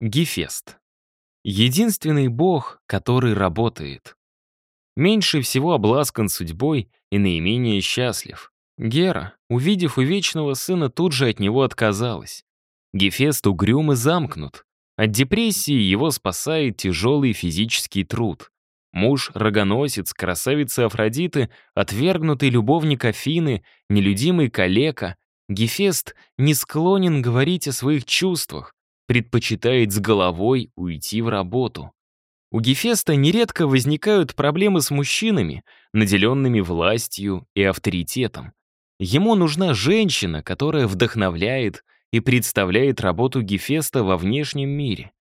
Гефест. Единственный бог, который работает. Меньше всего обласкан судьбой и наименее счастлив. Гера, увидев у вечного сына, тут же от него отказалась. Гефест угрюм и замкнут. От депрессии его спасает тяжелый физический труд. Муж-рогоносец, красавица Афродиты, отвергнутый любовник Афины, нелюдимый калека. Гефест не склонен говорить о своих чувствах, предпочитает с головой уйти в работу. У Гефеста нередко возникают проблемы с мужчинами, наделенными властью и авторитетом. Ему нужна женщина, которая вдохновляет и представляет работу Гефеста во внешнем мире.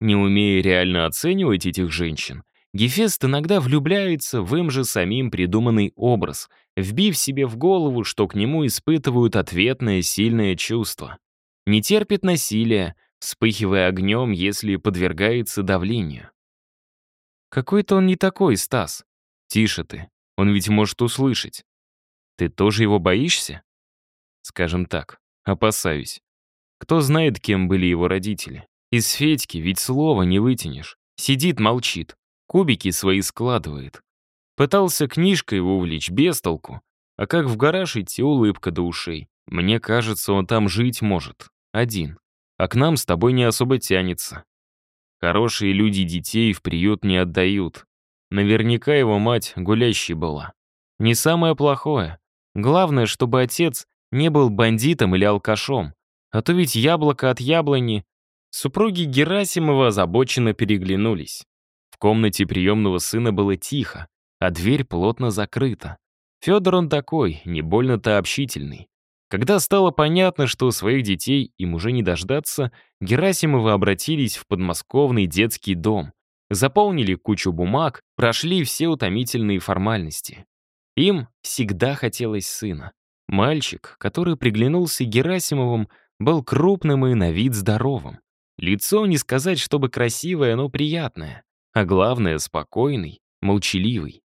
Не умея реально оценивать этих женщин, Гефест иногда влюбляется в им же самим придуманный образ, вбив себе в голову, что к нему испытывают ответное сильное чувство. Не терпит насилия, вспыхивая огнем, если подвергается давлению. «Какой-то он не такой, Стас. Тише ты, он ведь может услышать. Ты тоже его боишься?» «Скажем так, опасаюсь. Кто знает, кем были его родители. Из Федьки ведь слова не вытянешь. Сидит, молчит, кубики свои складывает. Пытался книжкой его увлечь, без толку. А как в гараж идти, улыбка до ушей. Мне кажется, он там жить может. Один а к нам с тобой не особо тянется. Хорошие люди детей в приют не отдают. Наверняка его мать гулящей была. Не самое плохое. Главное, чтобы отец не был бандитом или алкашом. А то ведь яблоко от яблони. Супруги Герасимова озабоченно переглянулись. В комнате приемного сына было тихо, а дверь плотно закрыта. Федор он такой, не больно-то общительный. Когда стало понятно, что своих детей им уже не дождаться, Герасимовы обратились в подмосковный детский дом, заполнили кучу бумаг, прошли все утомительные формальности. Им всегда хотелось сына. Мальчик, который приглянулся Герасимовым, был крупным и на вид здоровым. Лицо не сказать, чтобы красивое, но приятное. А главное, спокойный, молчаливый.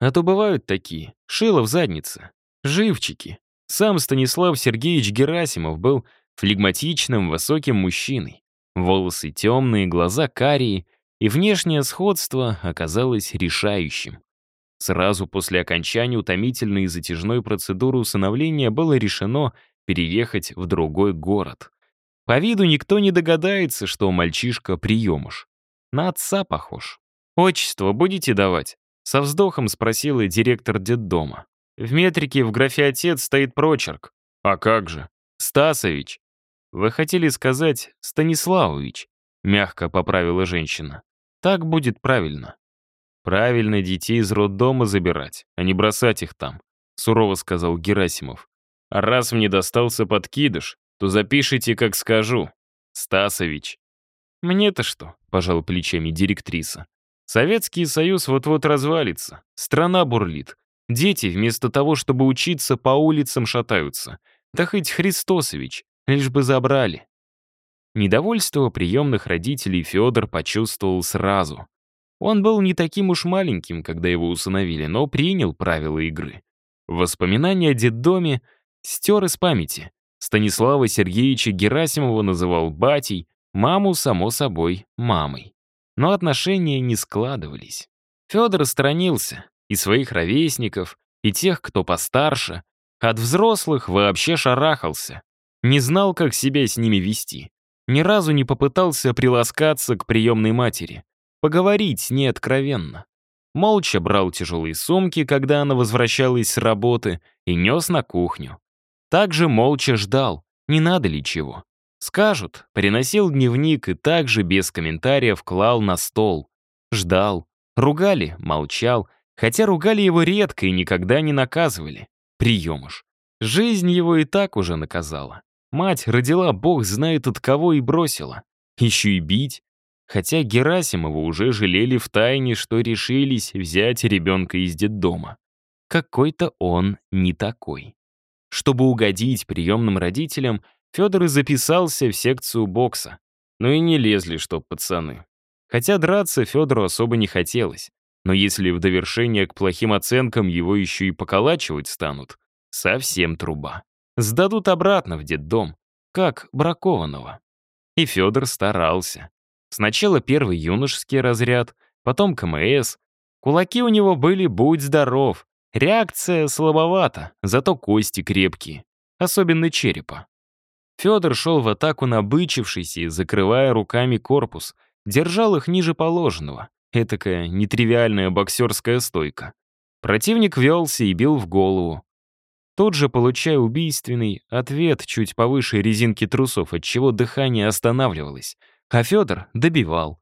А то бывают такие, шило в заднице, живчики, сам Станислав Сергеевич Герасимов был флегматичным, высоким мужчиной. Волосы темные, глаза карие, и внешнее сходство оказалось решающим. Сразу после окончания утомительной и затяжной процедуры усыновления было решено переехать в другой город. По виду никто не догадается, что мальчишка приемыш. На отца похож. «Отчество будете давать?» Со вздохом спросила директор детдома. В метрике в графе «отец» стоит прочерк. А как же? Стасович. Вы хотели сказать Станиславович, мягко поправила женщина. Так будет правильно. Правильно детей из роддома забирать, а не бросать их там, сурово сказал Герасимов. А раз мне достался подкидыш, то запишите, как скажу. Стасович. Мне-то что? Пожал плечами директриса. Советский Союз вот-вот развалится. Страна бурлит. Дети вместо того, чтобы учиться, по улицам шатаются. Да хоть Христосович, лишь бы забрали. Недовольство приемных родителей Федор почувствовал сразу. Он был не таким уж маленьким, когда его усыновили, но принял правила игры. Воспоминания о детдоме стер из памяти. Станислава Сергеевича Герасимова называл батей, маму, само собой, мамой. Но отношения не складывались. Федор сторонился, и своих ровесников, и тех, кто постарше. От взрослых вообще шарахался. Не знал, как себя с ними вести. Ни разу не попытался приласкаться к приемной матери. Поговорить с ней откровенно. Молча брал тяжелые сумки, когда она возвращалась с работы, и нес на кухню. Также молча ждал, не надо ли чего. Скажут, приносил дневник и также без комментариев клал на стол. Ждал. Ругали, молчал, Хотя ругали его редко и никогда не наказывали. Приемыш. Жизнь его и так уже наказала. Мать родила бог знает от кого и бросила. Еще и бить. Хотя Герасимова уже жалели в тайне, что решились взять ребенка из детдома. Какой-то он не такой. Чтобы угодить приемным родителям, Федор и записался в секцию бокса. Но и не лезли, чтоб пацаны. Хотя драться Федору особо не хотелось. Но если в довершение к плохим оценкам его еще и поколачивать станут, совсем труба. Сдадут обратно в детдом, как бракованного. И Федор старался. Сначала первый юношеский разряд, потом КМС. Кулаки у него были «будь здоров». Реакция слабовата, зато кости крепкие, особенно черепа. Федор шел в атаку набычившийся и закрывая руками корпус, держал их ниже положенного. Этакая нетривиальная боксерская стойка. Противник велся и бил в голову. Тут же получая убийственный ответ чуть повыше резинки трусов, от чего дыхание останавливалось, а Федор добивал.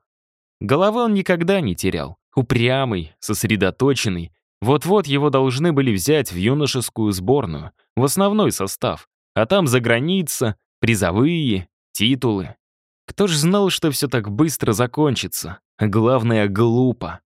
Головы он никогда не терял. Упрямый, сосредоточенный. Вот-вот его должны были взять в юношескую сборную, в основной состав. А там за граница, призовые, титулы. Кто ж знал, что все так быстро закончится? Главное, глупо.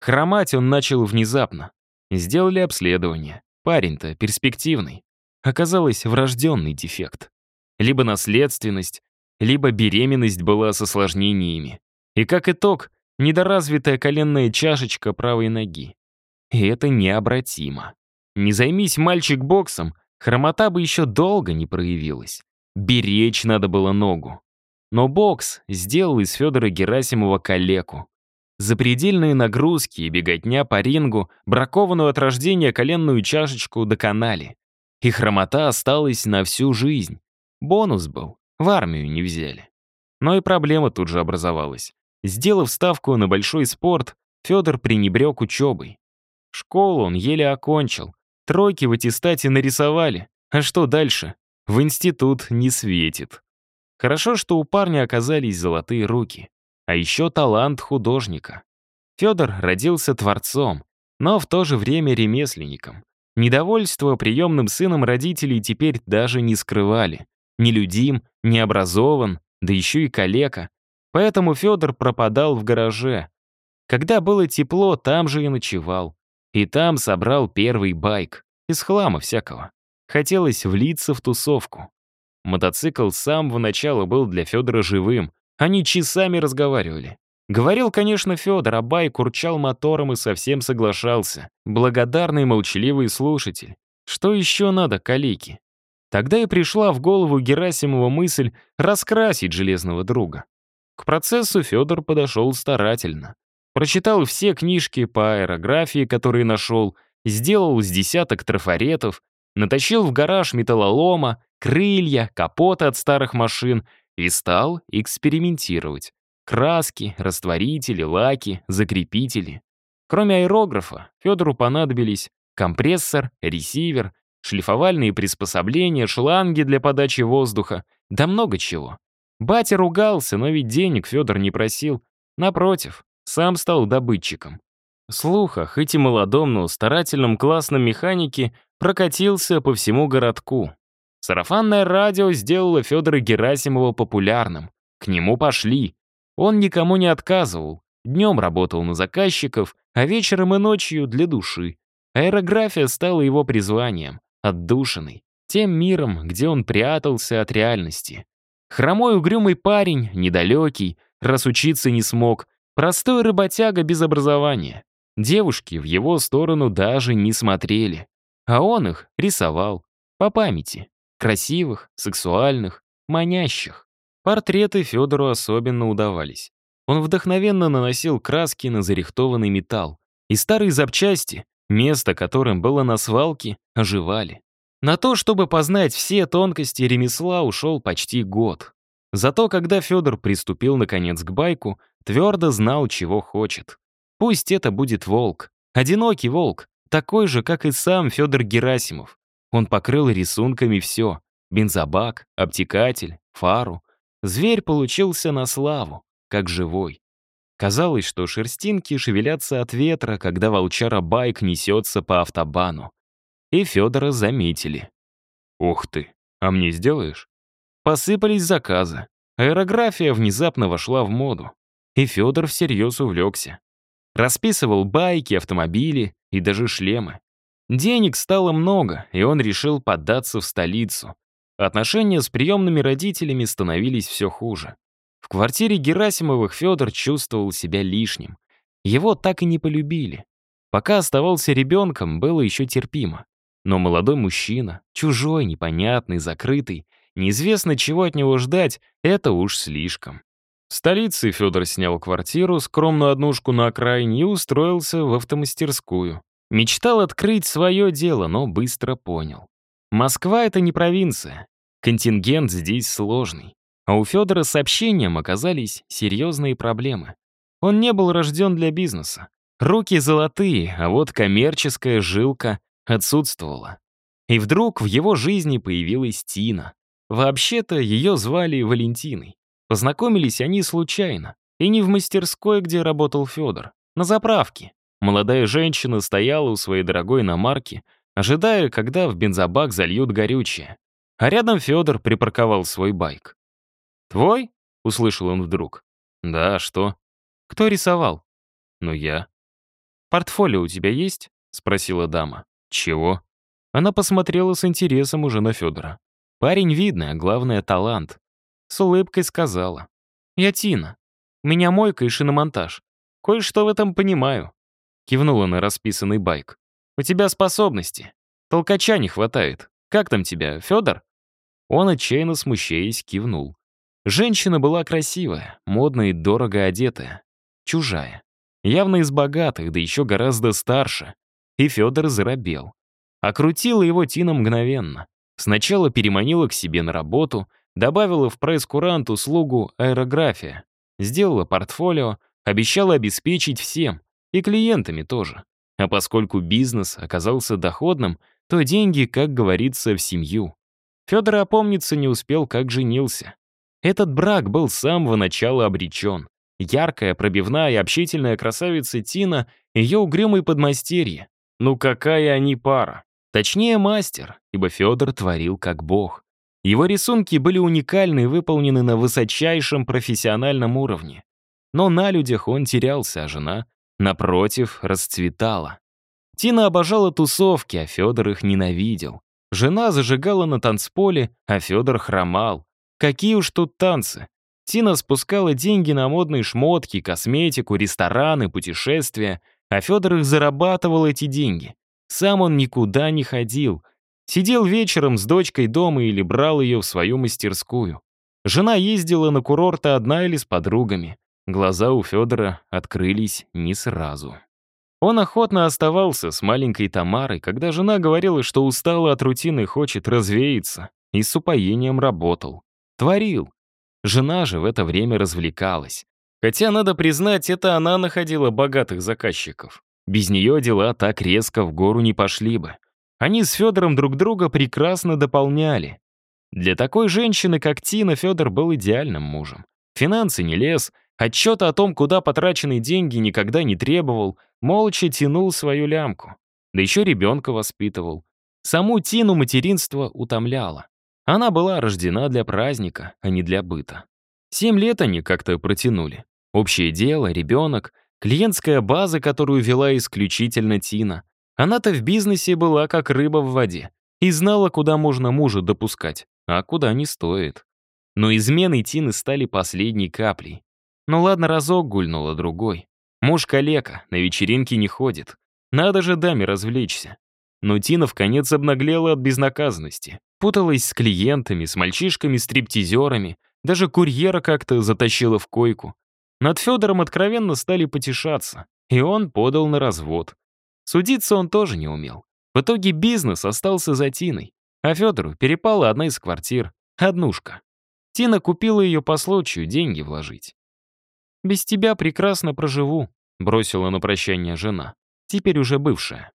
Хромать он начал внезапно. Сделали обследование. Парень-то перспективный. Оказалось, врожденный дефект. Либо наследственность, либо беременность была с осложнениями. И как итог, недоразвитая коленная чашечка правой ноги. И это необратимо. Не займись мальчик боксом, хромота бы еще долго не проявилась. Беречь надо было ногу. Но бокс сделал из Федора Герасимова калеку. Запредельные нагрузки и беготня по рингу бракованную от рождения коленную чашечку доконали. И хромота осталась на всю жизнь. Бонус был. В армию не взяли. Но и проблема тут же образовалась. Сделав ставку на большой спорт, Федор пренебрег учебой. Школу он еле окончил. Тройки в аттестате нарисовали. А что дальше? В институт не светит. Хорошо, что у парня оказались золотые руки. А еще талант художника. Федор родился творцом, но в то же время ремесленником. Недовольство приемным сыном родителей теперь даже не скрывали нелюдим, необразован, да еще и калека. Поэтому Федор пропадал в гараже. Когда было тепло, там же и ночевал. И там собрал первый байк. Из хлама всякого. Хотелось влиться в тусовку. Мотоцикл с самого начала был для Федора живым. Они часами разговаривали. Говорил, конечно, Федор, а байк урчал мотором и совсем соглашался. Благодарный молчаливый слушатель. Что еще надо калеке? Тогда и пришла в голову Герасимова мысль раскрасить железного друга. К процессу Федор подошел старательно. Прочитал все книжки по аэрографии, которые нашел, сделал с десяток трафаретов, натащил в гараж металлолома, крылья, капоты от старых машин и стал экспериментировать. Краски, растворители, лаки, закрепители. Кроме аэрографа, Федору понадобились компрессор, ресивер, шлифовальные приспособления, шланги для подачи воздуха, да много чего. Батя ругался, но ведь денег Федор не просил. Напротив, сам стал добытчиком. Слуха, хоть и молодом, но старательном классном механике, прокатился по всему городку. Сарафанное радио сделало Федора Герасимова популярным. К нему пошли. Он никому не отказывал. Днем работал на заказчиков, а вечером и ночью для души. Аэрография стала его призванием отдушиной, тем миром, где он прятался от реальности. Хромой угрюмый парень, недалекий, раз учиться не смог, простой работяга без образования. Девушки в его сторону даже не смотрели. А он их рисовал. По памяти. Красивых, сексуальных, манящих. Портреты Федору особенно удавались. Он вдохновенно наносил краски на зарихтованный металл. И старые запчасти, место которым было на свалке, оживали. На то, чтобы познать все тонкости ремесла, ушел почти год. Зато когда Федор приступил наконец к байку, твердо знал, чего хочет. Пусть это будет волк. Одинокий волк, такой же, как и сам Федор Герасимов. Он покрыл рисунками все. Бензобак, обтекатель, фару. Зверь получился на славу, как живой. Казалось, что шерстинки шевелятся от ветра, когда волчара-байк несется по автобану и Федора заметили. «Ух ты, а мне сделаешь?» Посыпались заказы. Аэрография внезапно вошла в моду. И Федор всерьез увлекся. Расписывал байки, автомобили и даже шлемы. Денег стало много, и он решил поддаться в столицу. Отношения с приемными родителями становились все хуже. В квартире Герасимовых Федор чувствовал себя лишним. Его так и не полюбили. Пока оставался ребенком, было еще терпимо. Но молодой мужчина, чужой, непонятный, закрытый, неизвестно чего от него ждать, это уж слишком. В столице Федор снял квартиру, скромную однушку на окраине и устроился в автомастерскую. Мечтал открыть свое дело, но быстро понял. Москва — это не провинция. Контингент здесь сложный. А у Федора с общением оказались серьезные проблемы. Он не был рожден для бизнеса. Руки золотые, а вот коммерческая жилка отсутствовала. И вдруг в его жизни появилась Тина. Вообще-то ее звали Валентиной. Познакомились они случайно. И не в мастерской, где работал Федор. На заправке. Молодая женщина стояла у своей дорогой иномарки, ожидая, когда в бензобак зальют горючее. А рядом Федор припарковал свой байк. «Твой?» — услышал он вдруг. «Да, что?» «Кто рисовал?» «Ну, я». «Портфолио у тебя есть?» — спросила дама. «Чего?» Она посмотрела с интересом уже на Федора. Парень видный, а главное — талант. С улыбкой сказала. «Я Тина. У меня мойка и шиномонтаж. Кое-что в этом понимаю». Кивнула на расписанный байк. «У тебя способности. Толкача не хватает. Как там тебя, Федор?» Он, отчаянно смущаясь, кивнул. Женщина была красивая, модная и дорого одетая. Чужая. Явно из богатых, да еще гораздо старше. И Федор заробел. Окрутила его Тина мгновенно. Сначала переманила к себе на работу, добавила в пресс-курант услугу аэрография, сделала портфолио, обещала обеспечить всем, и клиентами тоже. А поскольку бизнес оказался доходным, то деньги, как говорится, в семью. Федор опомниться не успел, как женился. Этот брак был с самого начала обречен. Яркая, пробивная и общительная красавица Тина, ее угрюмый подмастерье. Ну какая они пара. Точнее, мастер, ибо Федор творил как бог. Его рисунки были уникальны и выполнены на высочайшем профессиональном уровне. Но на людях он терялся, а жена, напротив, расцветала. Тина обожала тусовки, а Федор их ненавидел. Жена зажигала на танцполе, а Федор хромал. Какие уж тут танцы. Тина спускала деньги на модные шмотки, косметику, рестораны, путешествия, а Федор их зарабатывал эти деньги. Сам он никуда не ходил. Сидел вечером с дочкой дома или брал ее в свою мастерскую. Жена ездила на курорты одна или с подругами. Глаза у Федора открылись не сразу. Он охотно оставался с маленькой Тамарой, когда жена говорила, что устала от рутины и хочет развеяться, и с упоением работал. Творил. Жена же в это время развлекалась. Хотя, надо признать, это она находила богатых заказчиков. Без нее дела так резко в гору не пошли бы. Они с Федором друг друга прекрасно дополняли. Для такой женщины, как Тина, Федор был идеальным мужем. Финансы не лез, отчета о том, куда потрачены деньги, никогда не требовал, молча тянул свою лямку. Да еще ребенка воспитывал. Саму Тину материнство утомляло. Она была рождена для праздника, а не для быта. Семь лет они как-то протянули. Общее дело, ребенок — Клиентская база, которую вела исключительно Тина. Она-то в бизнесе была как рыба в воде и знала, куда можно мужа допускать, а куда не стоит. Но измены Тины стали последней каплей. Ну ладно, разок гульнула другой. Муж калека, на вечеринки не ходит. Надо же даме развлечься. Но Тина в конец обнаглела от безнаказанности. Путалась с клиентами, с мальчишками-стриптизерами, даже курьера как-то затащила в койку. Над Федором откровенно стали потешаться, и он подал на развод. Судиться он тоже не умел. В итоге бизнес остался за Тиной, а Федору перепала одна из квартир, однушка. Тина купила ее по случаю деньги вложить. «Без тебя прекрасно проживу», — бросила на прощание жена, теперь уже бывшая.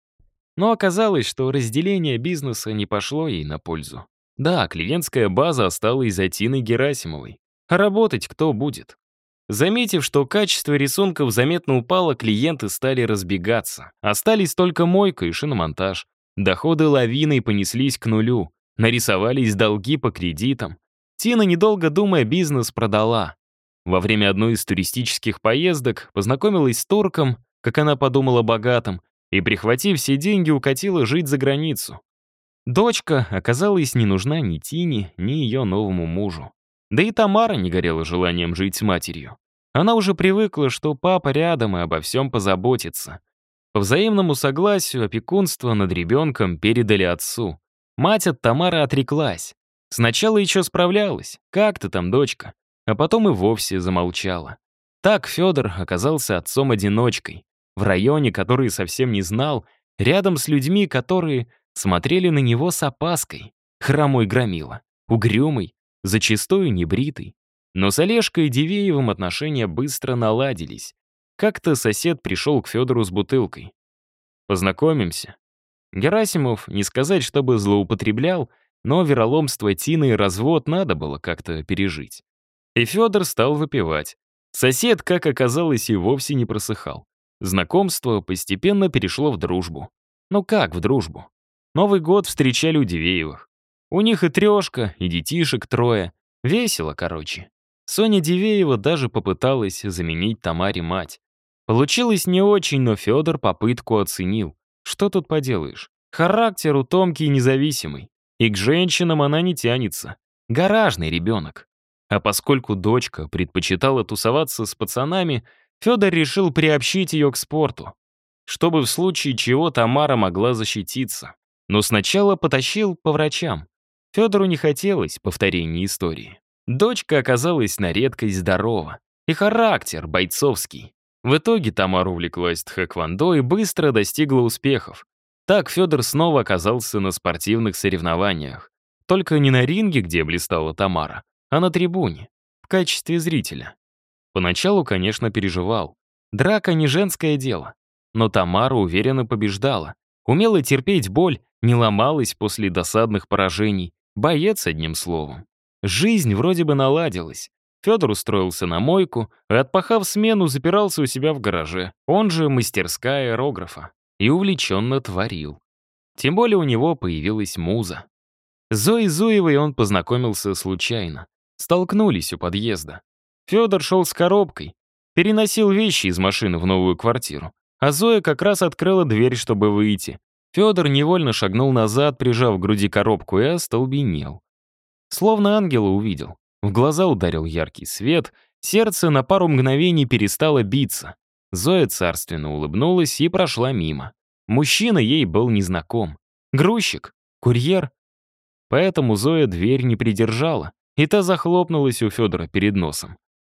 Но оказалось, что разделение бизнеса не пошло ей на пользу. Да, клиентская база осталась за Тиной Герасимовой. А работать кто будет? Заметив, что качество рисунков заметно упало, клиенты стали разбегаться. Остались только мойка и шиномонтаж. Доходы лавиной понеслись к нулю. Нарисовались долги по кредитам. Тина, недолго думая, бизнес продала. Во время одной из туристических поездок познакомилась с турком, как она подумала, богатым, и, прихватив все деньги, укатила жить за границу. Дочка оказалась не нужна ни Тине, ни ее новому мужу. Да и Тамара не горела желанием жить с матерью. Она уже привыкла, что папа рядом и обо всем позаботится. По взаимному согласию опекунство над ребенком передали отцу. Мать от Тамары отреклась. Сначала еще справлялась. «Как ты там, дочка?» А потом и вовсе замолчала. Так Федор оказался отцом-одиночкой, в районе, который совсем не знал, рядом с людьми, которые смотрели на него с опаской. Хромой громила, угрюмый, зачастую небритый. Но с Олежкой Дивеевым отношения быстро наладились. Как-то сосед пришел к Федору с бутылкой. «Познакомимся». Герасимов, не сказать, чтобы злоупотреблял, но вероломство Тины и развод надо было как-то пережить. И Федор стал выпивать. Сосед, как оказалось, и вовсе не просыхал. Знакомство постепенно перешло в дружбу. Ну как в дружбу? Новый год встречали у Дивеевых. У них и трешка, и детишек трое. Весело, короче. Соня Дивеева даже попыталась заменить Тамаре мать. Получилось не очень, но Федор попытку оценил. Что тут поделаешь? Характер у Томки независимый. И к женщинам она не тянется. Гаражный ребенок. А поскольку дочка предпочитала тусоваться с пацанами, Федор решил приобщить ее к спорту, чтобы в случае чего Тамара могла защититься. Но сначала потащил по врачам. Федору не хотелось повторения истории. Дочка оказалась на редкость здорова. И характер бойцовский. В итоге Тамара увлеклась тхэквондо и быстро достигла успехов. Так Федор снова оказался на спортивных соревнованиях. Только не на ринге, где блистала Тамара, а на трибуне, в качестве зрителя. Поначалу, конечно, переживал. Драка не женское дело. Но Тамара уверенно побеждала. Умела терпеть боль, не ломалась после досадных поражений. Боец, одним словом. Жизнь вроде бы наладилась. Федор устроился на мойку, и, отпахав смену, запирался у себя в гараже, он же мастерская аэрографа, и увлеченно творил. Тем более у него появилась муза. Зоей Зуевой он познакомился случайно. Столкнулись у подъезда. Федор шел с коробкой, переносил вещи из машины в новую квартиру. А Зоя как раз открыла дверь, чтобы выйти. Федор невольно шагнул назад, прижав к груди коробку, и остолбенел. Словно ангела увидел. В глаза ударил яркий свет, сердце на пару мгновений перестало биться. Зоя царственно улыбнулась и прошла мимо. Мужчина ей был незнаком. Грузчик? Курьер? Поэтому Зоя дверь не придержала, и та захлопнулась у Федора перед носом.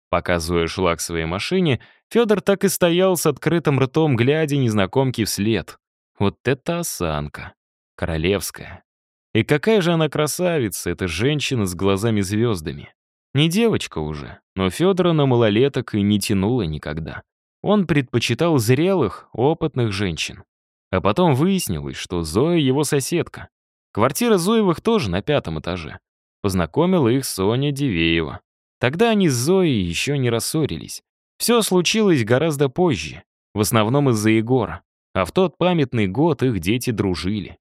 Пока Зоя шла к своей машине, Федор так и стоял с открытым ртом, глядя незнакомке вслед. Вот это осанка. Королевская. И какая же она красавица, эта женщина с глазами-звездами. Не девочка уже, но Федора на малолеток и не тянула никогда. Он предпочитал зрелых, опытных женщин. А потом выяснилось, что Зоя его соседка. Квартира Зоевых тоже на пятом этаже. Познакомила их Соня Дивеева. Тогда они с Зоей еще не рассорились. Все случилось гораздо позже, в основном из-за Егора. А в тот памятный год их дети дружили.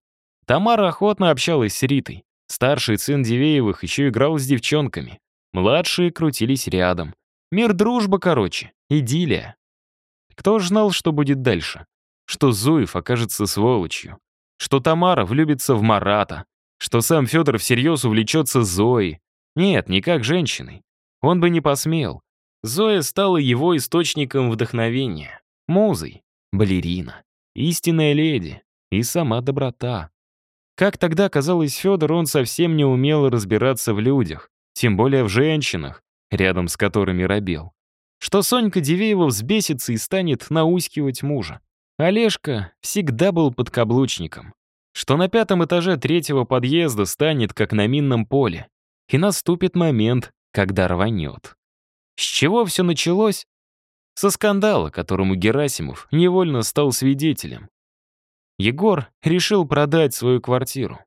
Тамара охотно общалась с Ритой. Старший сын Дивеевых еще играл с девчонками. Младшие крутились рядом. Мир дружба, короче. Идиллия. Кто ж знал, что будет дальше? Что Зуев окажется сволочью. Что Тамара влюбится в Марата. Что сам Федор всерьез увлечется Зоей. Нет, не как женщиной. Он бы не посмел. Зоя стала его источником вдохновения. Музой. Балерина. Истинная леди. И сама доброта. Как тогда казалось Федор, он совсем не умел разбираться в людях, тем более в женщинах, рядом с которыми робел. Что Сонька Дивеева взбесится и станет наускивать мужа. Олежка всегда был подкаблучником. Что на пятом этаже третьего подъезда станет, как на минном поле. И наступит момент, когда рванет. С чего все началось? Со скандала, которому Герасимов невольно стал свидетелем. Егор решил продать свою квартиру.